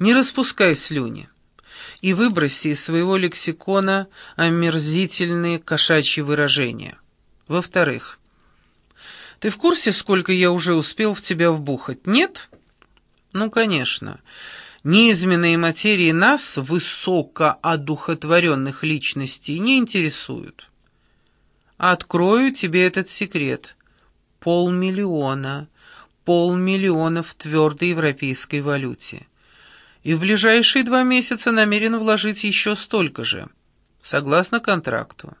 Не распускай слюни и выброси из своего лексикона омерзительные кошачьи выражения. Во-вторых, ты в курсе, сколько я уже успел в тебя вбухать? Нет? Ну, конечно. Низменные материи нас, высокоодухотворенных личностей, не интересуют. Открою тебе этот секрет. Полмиллиона, полмиллиона в твердой европейской валюте и в ближайшие два месяца намерен вложить еще столько же, согласно контракту.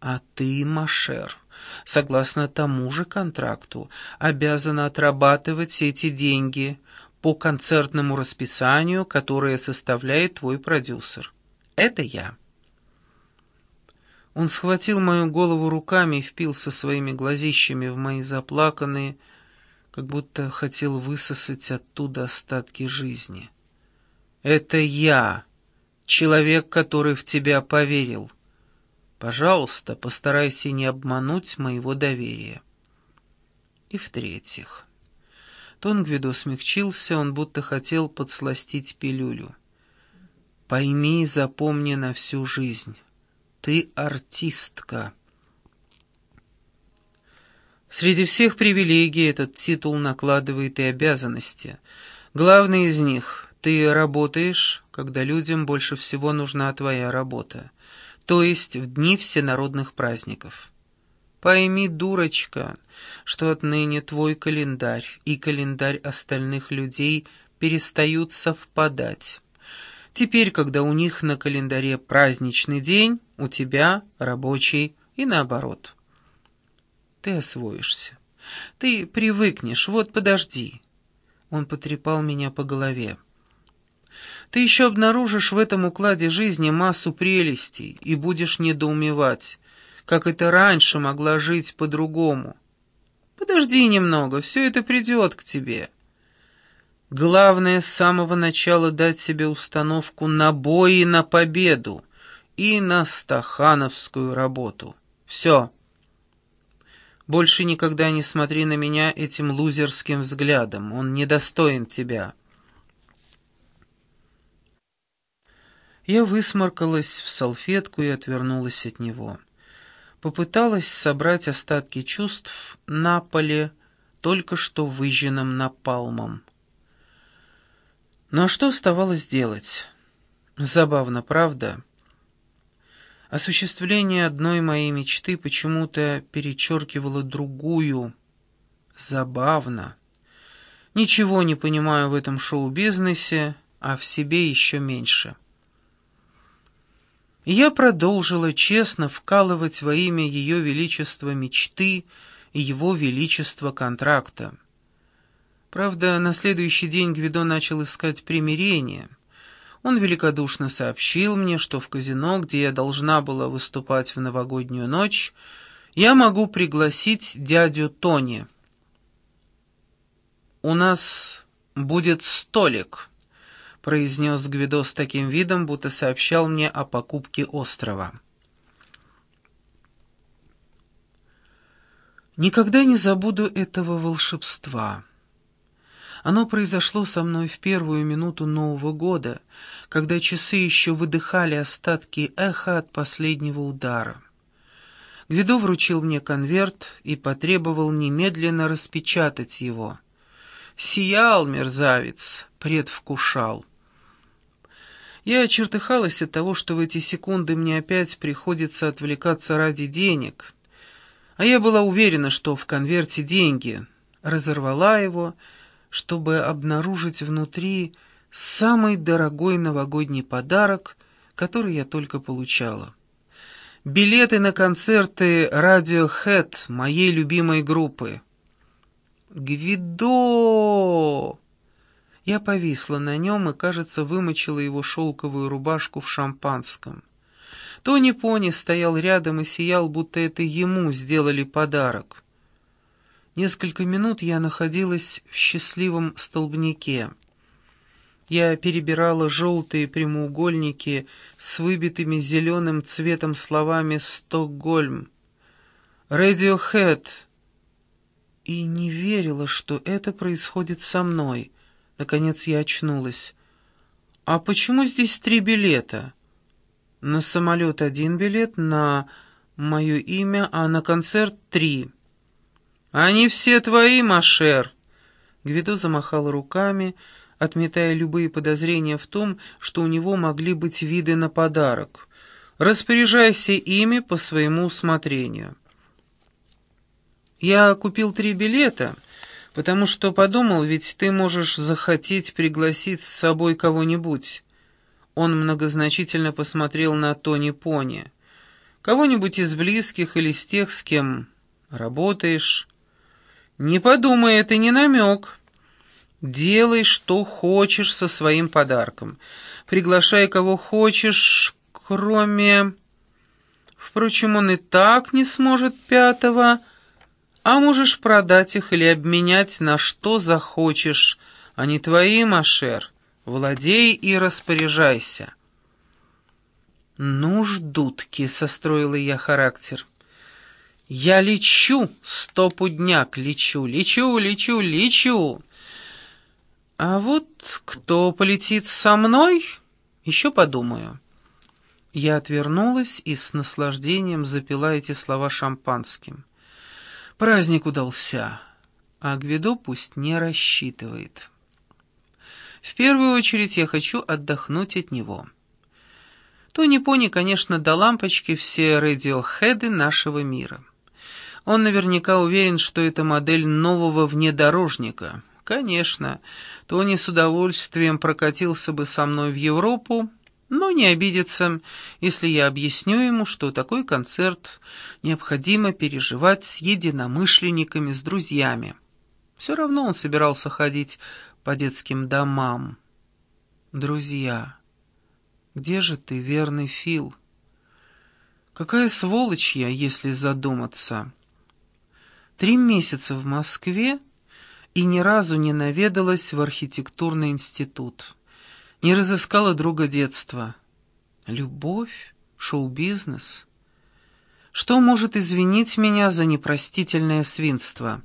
А ты, Машер, согласно тому же контракту, обязана отрабатывать эти деньги по концертному расписанию, которое составляет твой продюсер. Это я. Он схватил мою голову руками и впился своими глазищами в мои заплаканные, как будто хотел высосать оттуда остатки жизни. Это я, человек, который в тебя поверил. Пожалуйста, постарайся не обмануть моего доверия. И в-третьих, Тонгвидо смягчился, он будто хотел подсластить пилюлю. Пойми и запомни на всю жизнь. Ты артистка. Среди всех привилегий этот титул накладывает и обязанности. Главный из них ты работаешь, когда людям больше всего нужна твоя работа, то есть в дни всенародных праздников. Пойми, дурочка, что отныне твой календарь и календарь остальных людей перестают совпадать. Теперь, когда у них на календаре праздничный день, у тебя рабочий и наоборот. Ты освоишься. Ты привыкнешь, вот подожди. Он потрепал меня по голове. Ты еще обнаружишь в этом укладе жизни массу прелестей и будешь недоумевать, как это раньше могла жить по-другому. Подожди немного, все это придет к тебе. Главное с самого начала дать себе установку на бой и на победу, и на стахановскую работу. Все. Больше никогда не смотри на меня этим лузерским взглядом, он недостоин тебя». Я высморкалась в салфетку и отвернулась от него. Попыталась собрать остатки чувств на поле, только что выжженным напалмом. Ну а что оставалось делать? Забавно, правда? Осуществление одной моей мечты почему-то перечеркивало другую. Забавно. Ничего не понимаю в этом шоу-бизнесе, а в себе еще меньше. Я продолжила честно вкалывать во имя Ее Величества мечты и Его Величества контракта. Правда, на следующий день Гвидо начал искать примирение. Он великодушно сообщил мне, что в казино, где я должна была выступать в новогоднюю ночь, я могу пригласить дядю Тони. «У нас будет столик», произнес Гвидо с таким видом, будто сообщал мне о покупке острова. Никогда не забуду этого волшебства. Оно произошло со мной в первую минуту Нового года, когда часы еще выдыхали остатки эха от последнего удара. Гвидо вручил мне конверт и потребовал немедленно распечатать его. Сиял мерзавец, предвкушал. Я чертыхалась от того, что в эти секунды мне опять приходится отвлекаться ради денег. А я была уверена, что в конверте деньги. Разорвала его, чтобы обнаружить внутри самый дорогой новогодний подарок, который я только получала. Билеты на концерты Radiohead моей любимой группы. «Гвидо!» Я повисла на нем и, кажется, вымочила его шелковую рубашку в шампанском. Тони Пони стоял рядом и сиял, будто это ему сделали подарок. Несколько минут я находилась в счастливом столбнике. Я перебирала желтые прямоугольники с выбитыми зеленым цветом словами «Стокгольм», «Радиохэд» и не верила, что это происходит со мной — Наконец я очнулась. «А почему здесь три билета?» «На самолет один билет, на мое имя, а на концерт три». «Они все твои, Машер!» Гвидо замахал руками, отметая любые подозрения в том, что у него могли быть виды на подарок. «Распоряжайся ими по своему усмотрению». «Я купил три билета, потому что подумал, ведь ты можешь захотеть пригласить с собой кого-нибудь». Он многозначительно посмотрел на Тони Пони. «Кого-нибудь из близких или с тех, с кем работаешь». «Не подумай, это не намек. Делай, что хочешь со своим подарком. Приглашай, кого хочешь, кроме... Впрочем, он и так не сможет пятого, а можешь продать их или обменять на что захочешь. Они твои, Машер. Владей и распоряжайся». «Ну, ждутки», — состроила я характер. Я лечу, стопудняк лечу, лечу, лечу, лечу. А вот кто полетит со мной, еще подумаю. Я отвернулась и с наслаждением запила эти слова шампанским. Праздник удался, а Гвидо пусть не рассчитывает. В первую очередь я хочу отдохнуть от него. Тони Пони, конечно, до лампочки все радиохеды нашего мира. Он наверняка уверен, что это модель нового внедорожника. Конечно, Тони с удовольствием прокатился бы со мной в Европу, но не обидится, если я объясню ему, что такой концерт необходимо переживать с единомышленниками, с друзьями. Все равно он собирался ходить по детским домам. Друзья, где же ты, верный Фил? Какая сволочь я, если задуматься?» Три месяца в Москве и ни разу не наведалась в архитектурный институт. Не разыскала друга детства. Любовь? Шоу-бизнес? Что может извинить меня за непростительное свинство?»